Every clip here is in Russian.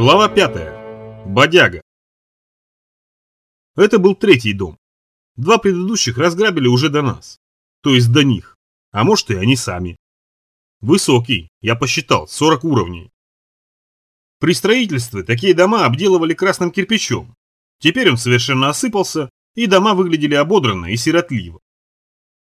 Глава 5. Бодяга. Это был третий дом. Два предыдущих разграбили уже до нас. То есть до них. А может и они сами. Высокий, я посчитал, 40 уровней. При строительстве такие дома обделывали красным кирпичом. Теперь он совершенно осыпался, и дома выглядели ободранно и сиротливо.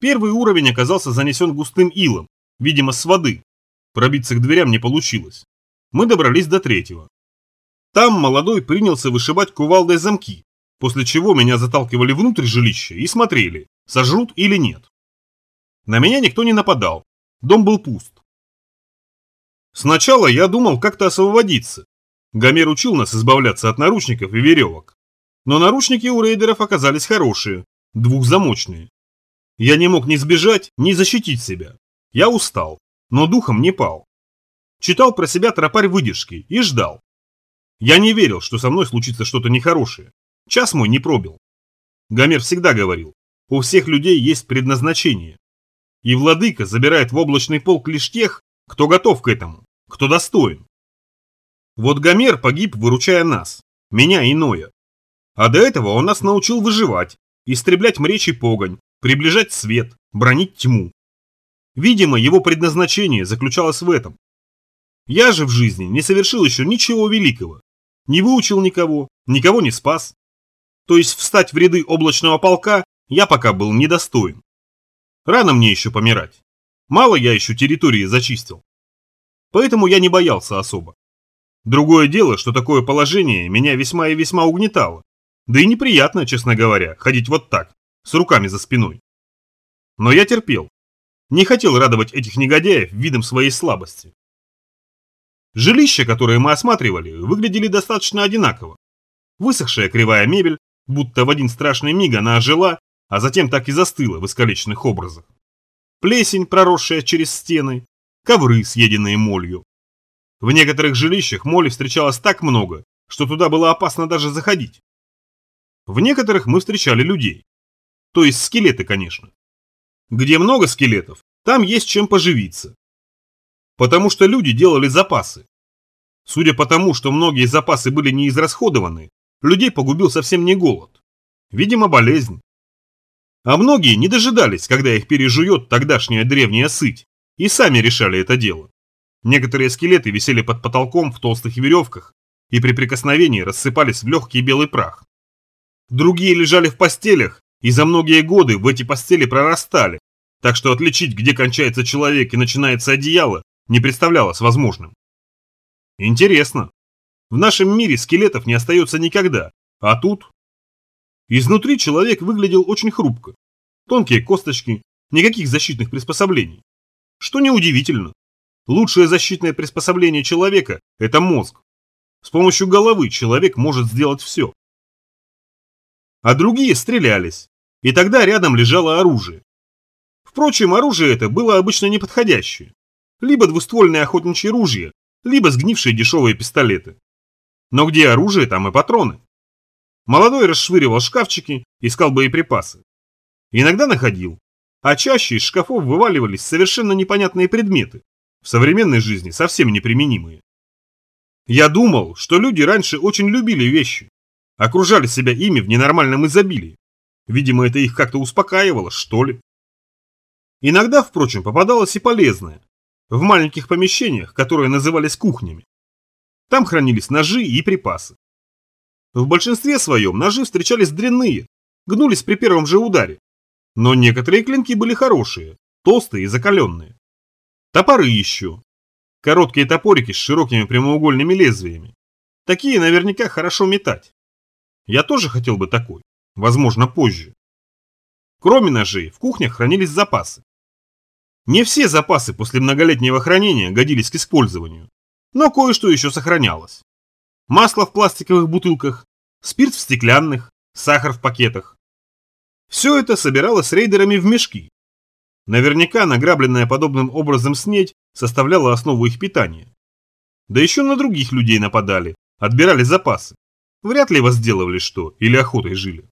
Первый уровень оказался занесен густым илом, видимо с воды. Пробиться к дверям не получилось. Мы добрались до третьего. Там молодой принялся вышибать кувалдой замки, после чего меня заталкивали внутрь жилища и смотрели, сожрут или нет. На меня никто не нападал, дом был пуст. Сначала я думал как-то освободиться. Гомер учил нас избавляться от наручников и веревок. Но наручники у рейдеров оказались хорошие, двухзамочные. Я не мог ни сбежать, ни защитить себя. Я устал, но духом не пал. Читал про себя тропарь выдержки и ждал. Я не верил, что со мной случится что-то нехорошее. Час мой не пробил. Гомер всегда говорил, у всех людей есть предназначение. И владыка забирает в облачный полк лишь тех, кто готов к этому, кто достоин. Вот Гомер погиб, выручая нас, меня и Ноя. А до этого он нас научил выживать, истреблять мречь и погонь, приближать свет, бронить тьму. Видимо, его предназначение заключалось в этом. Я же в жизни не совершил еще ничего великого. Не выучил никого, никого не спас. То есть встать в ряды облачного полка я пока был недостоин. Рано мне еще помирать. Мало я еще территории зачистил. Поэтому я не боялся особо. Другое дело, что такое положение меня весьма и весьма угнетало. Да и неприятно, честно говоря, ходить вот так, с руками за спиной. Но я терпел. Не хотел радовать этих негодяев видом своей слабости. Жилища, которые мы осматривали, выглядели достаточно одинаково. Высохшая кривая мебель, будто в один страшный миг она ожила, а затем так и застыла в искалеченных образах. Плесень, проросшая через стены, ковры, съеденные молью. В некоторых жилищах моли встречалось так много, что туда было опасно даже заходить. В некоторых мы встречали людей. То есть скелеты, конечно. Где много скелетов, там есть чем поживиться. Потому что люди делали запасы. Судя по тому, что многие запасы были не израсходованы, людей погубил совсем не голод. Видимо, болезнь. А многие не дожидались, когда их пережует тогдашняя древняя сыть, и сами решали это дело. Некоторые скелеты висели под потолком в толстых веревках и при прикосновении рассыпались в легкий белый прах. Другие лежали в постелях и за многие годы в эти постели прорастали, так что отличить, где кончается человек и начинается одеяло, не представлялось возможным. Интересно. В нашем мире скелетов не остается никогда, а тут... Изнутри человек выглядел очень хрупко. Тонкие косточки, никаких защитных приспособлений. Что неудивительно. Лучшее защитное приспособление человека – это мозг. С помощью головы человек может сделать все. А другие стрелялись, и тогда рядом лежало оружие. Впрочем, оружие это было обычно неподходящее. Либо двуствольное охотничье ружье, либо сгнившие дешевые пистолеты. Но где оружие, там и патроны. Молодой расшвыривал шкафчики, искал боеприпасы. Иногда находил, а чаще из шкафов вываливались совершенно непонятные предметы, в современной жизни совсем неприменимые. Я думал, что люди раньше очень любили вещи, окружали себя ими в ненормальном изобилии. Видимо, это их как-то успокаивало, что ли. Иногда, впрочем, попадалось и полезное. В маленьких помещениях, которые назывались кухнями. Там хранились ножи и припасы. В большинстве своем ножи встречались дрянные, гнулись при первом же ударе. Но некоторые клинки были хорошие, толстые и закаленные. Топоры еще. Короткие топорики с широкими прямоугольными лезвиями. Такие наверняка хорошо метать. Я тоже хотел бы такой, возможно позже. Кроме ножей, в кухнях хранились запасы. Не все запасы после многолетнего хранения годились к использованию, но кое-что еще сохранялось. Масло в пластиковых бутылках, спирт в стеклянных, сахар в пакетах. Все это собиралось рейдерами в мешки. Наверняка награбленная подобным образом снедь составляла основу их питания. Да еще на других людей нападали, отбирали запасы. Вряд ли возделывали что или охотой жили.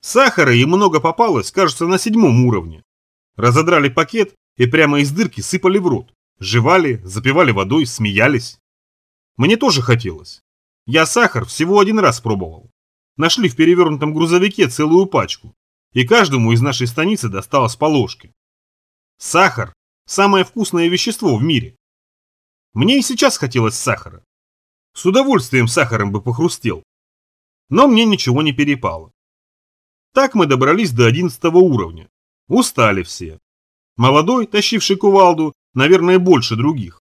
Сахара им много попалось, кажется, на седьмом уровне. Разодрали пакет и прямо из дырки сыпали в рот. Жевали, запивали водой, смеялись. Мне тоже хотелось. Я сахар всего один раз пробовал. Нашли в перевернутом грузовике целую пачку, и каждому из нашей станицы досталось по ложке. Сахар – самое вкусное вещество в мире. Мне и сейчас хотелось сахара. С удовольствием сахаром бы похрустел. Но мне ничего не перепало. Так мы добрались до одиннадцатого уровня. Устали все. Молодой, тащивший кувалду, наверное, больше других.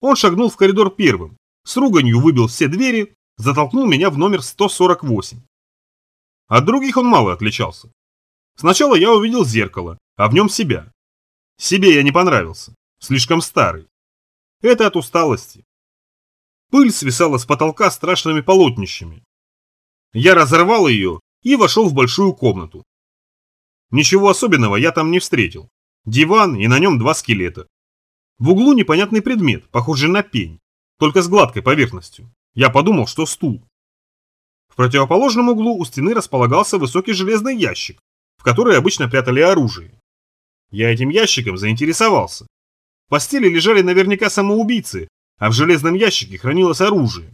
Он шагнул в коридор первым, с руганью выбил все двери, затолкнул меня в номер 148. От других он мало отличался. Сначала я увидел зеркало, а в нем себя. Себе я не понравился, слишком старый. Это от усталости. Пыль свисала с потолка страшными полотнищами. Я разорвал ее и вошел в большую комнату. Ничего особенного я там не встретил. Диван и на нем два скелета. В углу непонятный предмет, похожий на пень, только с гладкой поверхностью. Я подумал, что стул. В противоположном углу у стены располагался высокий железный ящик, в который обычно прятали оружие. Я этим ящиком заинтересовался. В постели лежали наверняка самоубийцы, а в железном ящике хранилось оружие.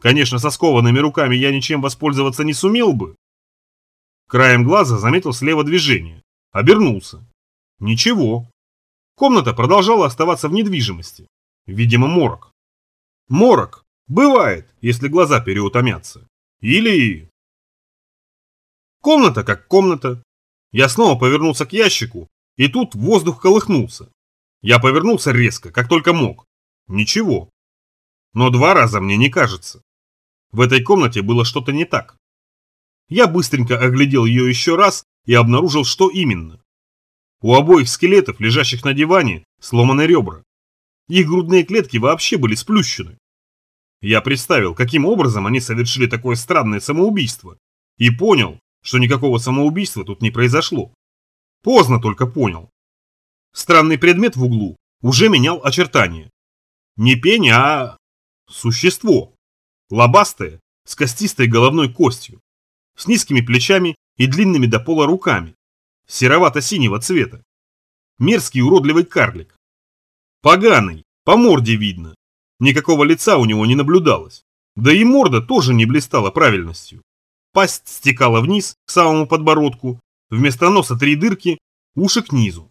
Конечно, со скованными руками я ничем воспользоваться не сумел бы. Краем глаза заметил слева движение. Обернулся. Ничего. Комната продолжала оставаться в недвижимости. Видимо, морок. Морок. Бывает, если глаза переутомятся. Или... Комната как комната. Я снова повернулся к ящику, и тут воздух колыхнулся. Я повернулся резко, как только мог. Ничего. Но два раза мне не кажется. В этой комнате было что-то не так. Я быстренько оглядел ее еще раз и обнаружил, что именно. У обоих скелетов, лежащих на диване, сломаны ребра. Их грудные клетки вообще были сплющены. Я представил, каким образом они совершили такое странное самоубийство, и понял, что никакого самоубийства тут не произошло. Поздно только понял. Странный предмет в углу уже менял очертания. Не пень, а... существо. Лобастое, с костистой головной костью, с низкими плечами и длинными до пола руками, серовато-синего цвета. Мерзкий уродливый карлик. Поганый, по морде видно. Никакого лица у него не наблюдалось. Да и морда тоже не блистала правильностью. Пасть стекала вниз, к самому подбородку, вместо носа три дырки, уши к низу.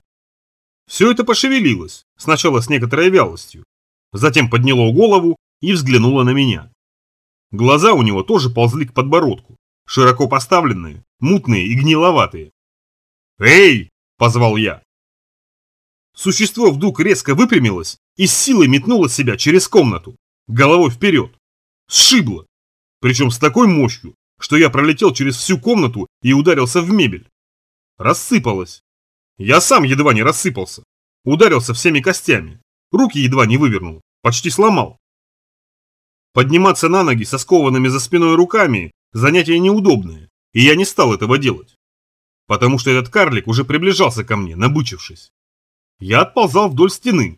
Все это пошевелилось, сначала с некоторой вялостью, затем подняло голову и взглянуло на меня. Глаза у него тоже ползли к подбородку, широко поставленные, мутные и гниловатые. «Эй!» – позвал я. Существо вдруг резко выпрямилось и с силой метнуло себя через комнату, головой вперед. Сшибло. Причем с такой мощью, что я пролетел через всю комнату и ударился в мебель. Рассыпалось. Я сам едва не рассыпался. Ударился всеми костями. Руки едва не вывернул. Почти сломал. Подниматься на ноги со скованными за спиной руками – занятие неудобное, и я не стал этого делать потому что этот карлик уже приближался ко мне, набычившись. Я отползал вдоль стены.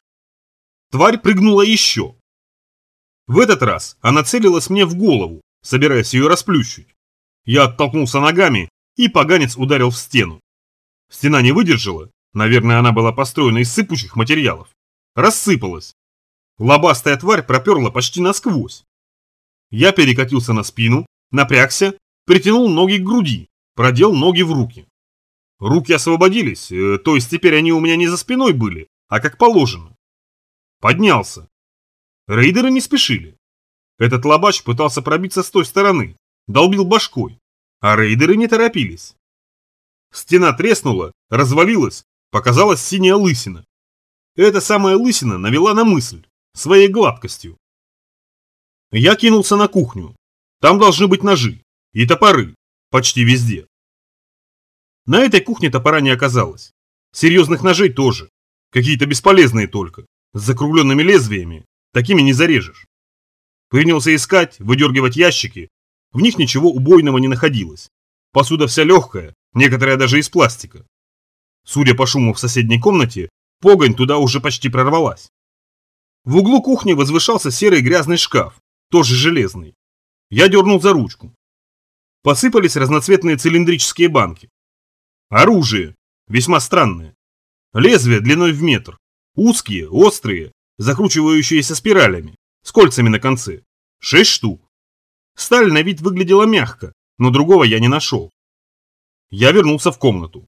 Тварь прыгнула еще. В этот раз она целилась мне в голову, собираясь ее расплющить. Я оттолкнулся ногами, и поганец ударил в стену. Стена не выдержала, наверное, она была построена из сыпучих материалов. Рассыпалась. Лобастая тварь проперла почти насквозь. Я перекатился на спину, напрягся, притянул ноги к груди, продел ноги в руки. Руки освободились, э, то есть теперь они у меня не за спиной были, а как положено. Поднялся. Рейдеры не спешили. Этот лобач пытался пробиться с той стороны, долбил башкой, а рейдеры не торопились. Стена треснула, развалилась, показалась синяя лысина. Эта самая лысина навела на мысль, своей гладкостью. Я кинулся на кухню. Там должны быть ножи и топоры, почти везде. На этой кухне топора не оказалось. Серьезных ножей тоже. Какие-то бесполезные только. С закругленными лезвиями. Такими не зарежешь. Принялся искать, выдергивать ящики. В них ничего убойного не находилось. Посуда вся легкая, некоторая даже из пластика. Судя по шуму в соседней комнате, погонь туда уже почти прорвалась. В углу кухни возвышался серый грязный шкаф, тоже железный. Я дернул за ручку. Посыпались разноцветные цилиндрические банки. Оружие. Весьма странное. Лезвия длиной в метр. Узкие, острые, закручивающиеся спиралями. с кольцами на конце. Шесть штук. Сталь на вид выглядела мягко, но другого я не нашел. Я вернулся в комнату.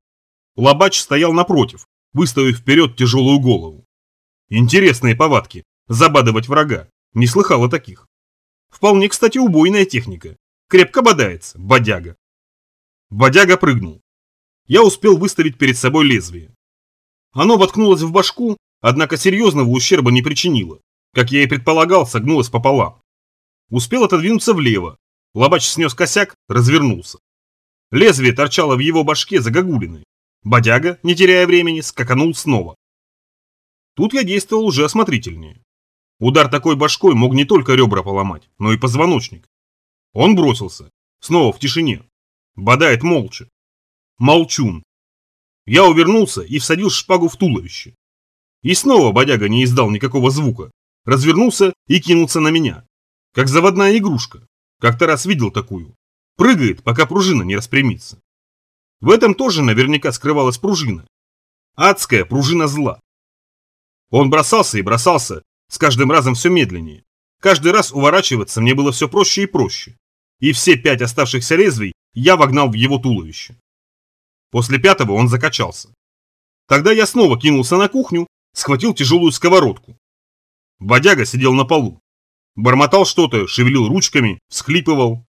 Лобач стоял напротив, выставив вперед тяжелую голову. Интересные повадки, забадывать врага, не слыхал о таких. Вполне, кстати, убойная техника. Крепко бодается, бодяга. Бодяга прыгнул. Я успел выставить перед собой лезвие. Оно воткнулось в башку, однако серьезного ущерба не причинило. Как я и предполагал, согнулось пополам. Успел отодвинуться влево. Лобач снес косяк, развернулся. Лезвие торчало в его башке загогулиной. Бодяга, не теряя времени, скаканул снова. Тут я действовал уже осмотрительнее. Удар такой башкой мог не только ребра поломать, но и позвоночник. Он бросился. Снова в тишине. Бодает молча. Молчун. Я увернулся и всадил шпагу в туловище. И снова бодяга не издал никакого звука. Развернулся и кинулся на меня. Как заводная игрушка. Как-то раз видел такую. Прыгает, пока пружина не распрямится. В этом тоже наверняка скрывалась пружина. Адская пружина зла. Он бросался и бросался, с каждым разом все медленнее. Каждый раз уворачиваться мне было все проще и проще. И все пять оставшихся лезвий я вогнал в его туловище. После пятого он закачался. Тогда я снова кинулся на кухню, схватил тяжелую сковородку. Бодяга сидел на полу. Бормотал что-то, шевелил ручками, всхлипывал.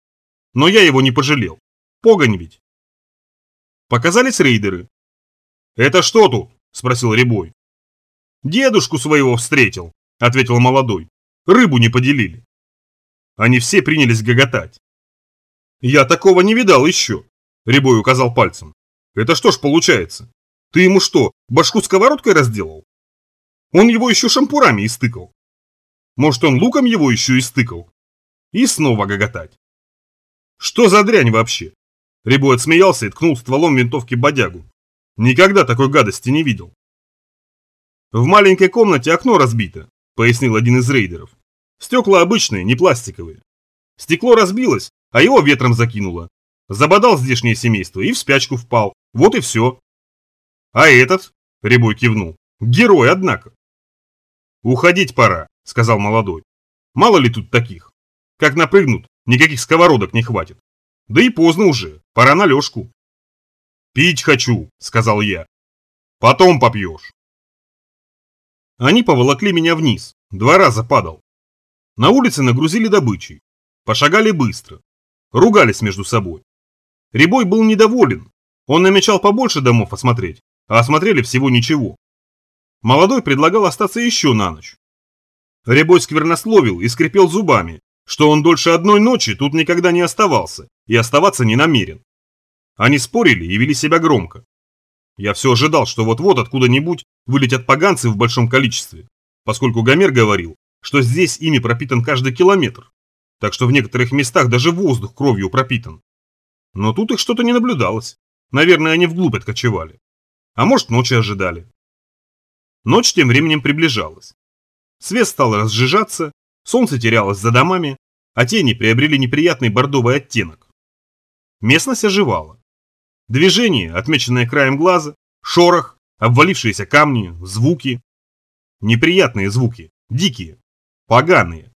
Но я его не пожалел. Погонь ведь. Показались рейдеры. «Это что тут?» – спросил Рябой. «Дедушку своего встретил», – ответил молодой. «Рыбу не поделили». Они все принялись гоготать. «Я такого не видал еще», – Рябой указал пальцем. «Это что ж получается? Ты ему что, башку сковородкой разделал?» Он его еще шампурами истыкал. Может, он луком его еще истыкал? И снова гоготать. Что за дрянь вообще? Рябой отсмеялся и ткнул стволом винтовки бодягу. Никогда такой гадости не видел. «В маленькой комнате окно разбито», – пояснил один из рейдеров. «Стекла обычные, не пластиковые. Стекло разбилось, а его ветром закинуло. Забодал здешнее семейство и в спячку впал. Вот и все». «А этот?» – Рябой кивнул. «Герой, однако». «Уходить пора», – сказал молодой. «Мало ли тут таких. Как напрыгнут, никаких сковородок не хватит. Да и поздно уже, пора на лёжку». «Пить хочу», – сказал я. «Потом попьешь». Они поволокли меня вниз, два раза падал. На улице нагрузили добычей. Пошагали быстро. Ругались между собой. Рябой был недоволен. Он намечал побольше домов осмотреть, а осмотрели всего ничего. Молодой предлагал остаться еще на ночь. Рябой сквернословил и скрипел зубами, что он дольше одной ночи тут никогда не оставался и оставаться не намерен. Они спорили и вели себя громко. Я все ожидал, что вот-вот откуда-нибудь вылетят поганцы в большом количестве, поскольку Гомер говорил, что здесь ими пропитан каждый километр, так что в некоторых местах даже воздух кровью пропитан. Но тут их что-то не наблюдалось. Наверное, они вглубь откочевали. А может, ночи ожидали. Ночь тем временем приближалась. Свет стал разжижаться, солнце терялось за домами, а тени приобрели неприятный бордовый оттенок. Местность оживала. Движение, отмеченное краем глаза, шорох, обвалившиеся камни, звуки. Неприятные звуки, дикие, поганые.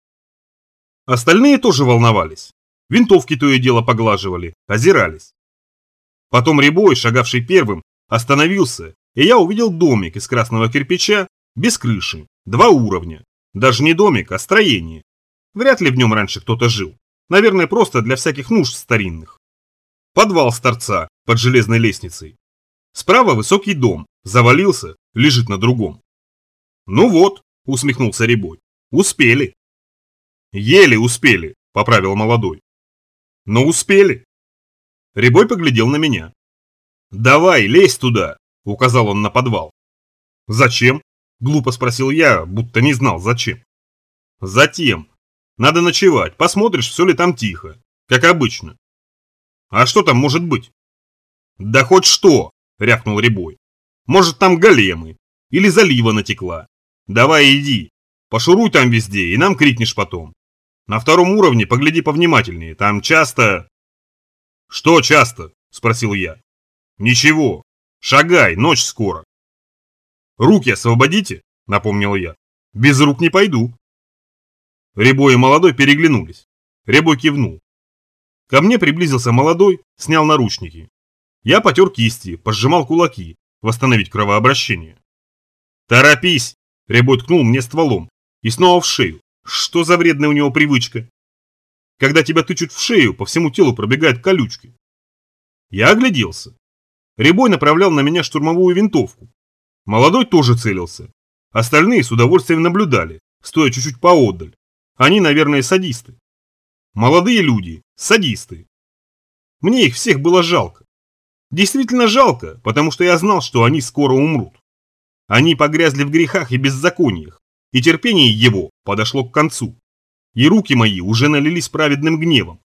Остальные тоже волновались. Винтовки то и дело поглаживали, озирались. Потом Рябой, шагавший первым, остановился, и я увидел домик из красного кирпича, без крыши, два уровня. Даже не домик, а строение. Вряд ли в нем раньше кто-то жил. Наверное, просто для всяких нужд старинных. Подвал с торца, под железной лестницей. Справа высокий дом, завалился, лежит на другом. Ну вот, усмехнулся Рябой, успели. Еле успели, поправил молодой. Но успели. Рябой поглядел на меня. Давай, лезь туда, указал он на подвал. Зачем? Глупо спросил я, будто не знал зачем. Затем. Надо ночевать, посмотришь, все ли там тихо, как обычно. А что там может быть? «Да хоть что!» – рявкнул Рябой. «Может, там големы? Или залива натекла? Давай иди, пошуруй там везде и нам крикнешь потом. На втором уровне погляди повнимательнее, там часто...» «Что часто?» – спросил я. «Ничего. Шагай, ночь скоро». «Руки освободите», – напомнил я. «Без рук не пойду». Рябой и молодой переглянулись. Рябой кивнул. Ко мне приблизился молодой, снял наручники. Я потер кисти, пожимал кулаки, восстановить кровообращение. «Торопись!» – Рябой ткнул мне стволом. И снова в шею. Что за вредная у него привычка? Когда тебя тычут в шею, по всему телу пробегают колючки. Я огляделся. Рябой направлял на меня штурмовую винтовку. Молодой тоже целился. Остальные с удовольствием наблюдали, стоя чуть-чуть поодаль. Они, наверное, садисты. Молодые люди, садисты. Мне их всех было жалко. Действительно жалко, потому что я знал, что они скоро умрут. Они погрязли в грехах и беззакониях, и терпение его подошло к концу. И руки мои уже налились праведным гневом.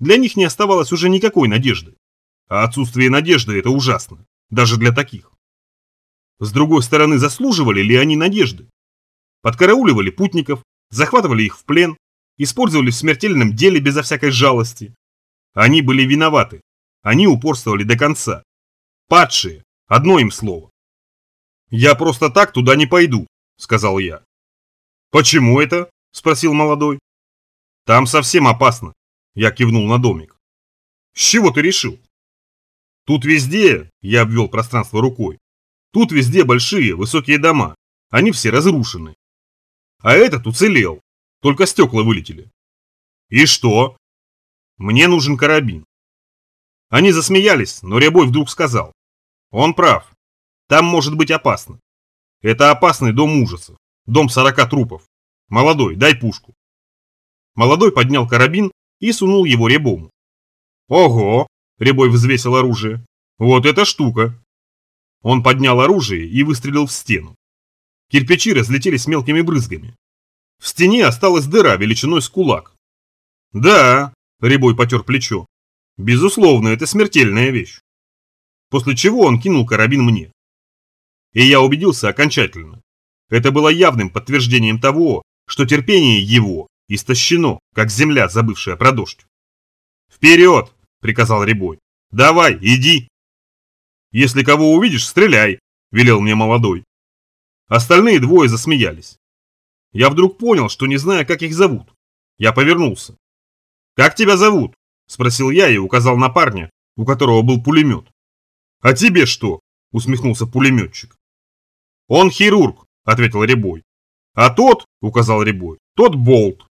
Для них не оставалось уже никакой надежды. А отсутствие надежды – это ужасно, даже для таких. С другой стороны, заслуживали ли они надежды? Подкарауливали путников, захватывали их в плен, использовали в смертельном деле безо всякой жалости. Они были виноваты, они упорствовали до конца. Падшие, одно им слово. «Я просто так туда не пойду», – сказал я. «Почему это?» – спросил молодой. «Там совсем опасно», – я кивнул на домик. «С чего ты решил?» «Тут везде», – я обвел пространство рукой, Тут везде большие, высокие дома. Они все разрушены. А этот уцелел. Только стекла вылетели. И что? Мне нужен карабин. Они засмеялись, но Рябой вдруг сказал. Он прав. Там может быть опасно. Это опасный дом ужасов. Дом сорока трупов. Молодой, дай пушку. Молодой поднял карабин и сунул его Рябому. Ого! Рябой взвесил оружие. Вот эта штука. Он поднял оружие и выстрелил в стену. Кирпичи разлетелись мелкими брызгами. В стене осталась дыра величиной с кулак. Да, Рябой потер плечо. Безусловно, это смертельная вещь. После чего он кинул карабин мне. И я убедился окончательно. Это было явным подтверждением того, что терпение его истощено, как земля, забывшая про дождь. «Вперед!» – приказал Рябой. «Давай, иди!» Если кого увидишь, стреляй, велел мне молодой. Остальные двое засмеялись. Я вдруг понял, что не знаю, как их зовут. Я повернулся. «Как тебя зовут?» – спросил я и указал на парня, у которого был пулемет. «А тебе что?» – усмехнулся пулеметчик. «Он хирург», – ответил Рябой. «А тот», – указал Рябой, – «тот Болт».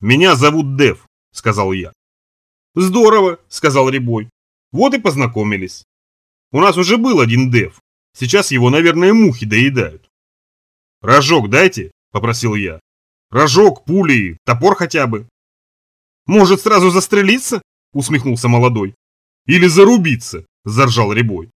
«Меня зовут Дев», – сказал я. «Здорово», – сказал Рябой. «Вот и познакомились». У нас уже был один дев. Сейчас его, наверное, мухи доедают. «Рожок дайте», – попросил я. «Рожок, пули, топор хотя бы». «Может, сразу застрелиться?» – усмехнулся молодой. «Или зарубиться», – заржал Рябой.